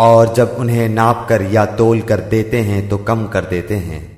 और जब उन्हें नाप कर या तोल कर देते हैं तो कम कर देते हैं।